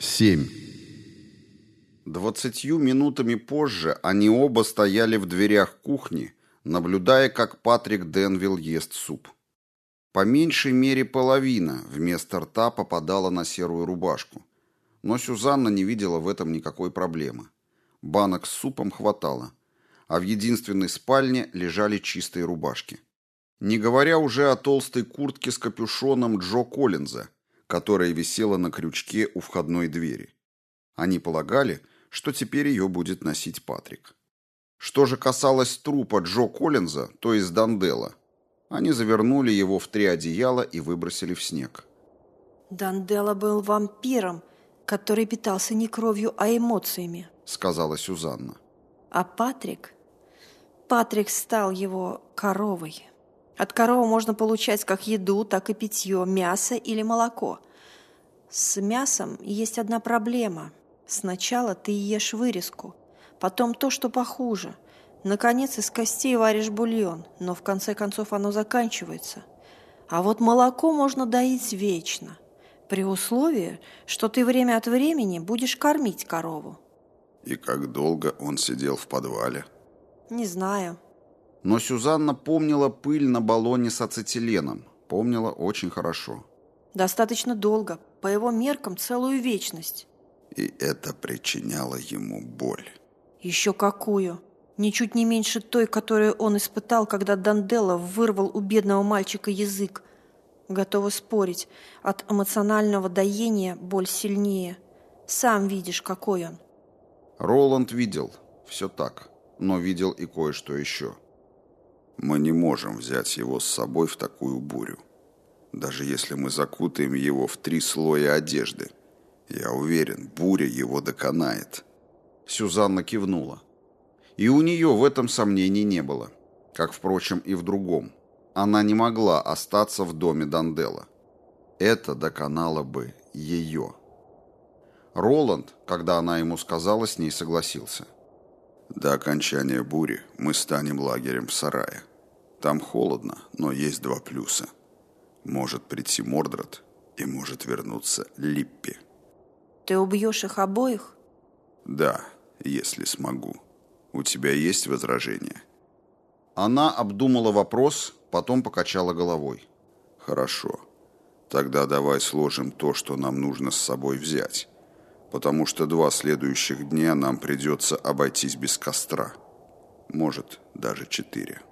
7. Двадцатью минутами позже они оба стояли в дверях кухни, наблюдая, как Патрик Денвилл ест суп. По меньшей мере половина вместо рта попадала на серую рубашку. Но Сюзанна не видела в этом никакой проблемы. Банок с супом хватало, а в единственной спальне лежали чистые рубашки. Не говоря уже о толстой куртке с капюшоном Джо Коллинза – которая висела на крючке у входной двери. Они полагали, что теперь ее будет носить Патрик. Что же касалось трупа Джо Коллинза, то есть Дандела, они завернули его в три одеяла и выбросили в снег. Дандела был вампиром, который питался не кровью, а эмоциями, сказала Сюзанна. А Патрик... Патрик стал его коровой. От коровы можно получать как еду, так и питье, мясо или молоко. С мясом есть одна проблема. Сначала ты ешь вырезку, потом то, что похуже. Наконец, из костей варишь бульон, но в конце концов оно заканчивается. А вот молоко можно доить вечно, при условии, что ты время от времени будешь кормить корову. И как долго он сидел в подвале? Не знаю. Но Сюзанна помнила пыль на баллоне с ацетиленом. Помнила очень хорошо. Достаточно долго. По его меркам целую вечность. И это причиняло ему боль. Еще какую? Ничуть не меньше той, которую он испытал, когда Данделла вырвал у бедного мальчика язык. Готова спорить, от эмоционального доения боль сильнее. Сам видишь, какой он. Роланд видел. Все так. Но видел и кое-что еще. Мы не можем взять его с собой в такую бурю. Даже если мы закутаем его в три слоя одежды. Я уверен, буря его доконает. Сюзанна кивнула. И у нее в этом сомнений не было. Как, впрочем, и в другом. Она не могла остаться в доме Дандела. Это доконало бы ее. Роланд, когда она ему сказала, с ней согласился. До окончания бури мы станем лагерем в сарае. Там холодно, но есть два плюса. Может прийти Мордред и может вернуться Липпи. Ты убьешь их обоих? Да, если смогу. У тебя есть возражения? Она обдумала вопрос, потом покачала головой. Хорошо. Тогда давай сложим то, что нам нужно с собой взять. Потому что два следующих дня нам придется обойтись без костра. Может, даже четыре.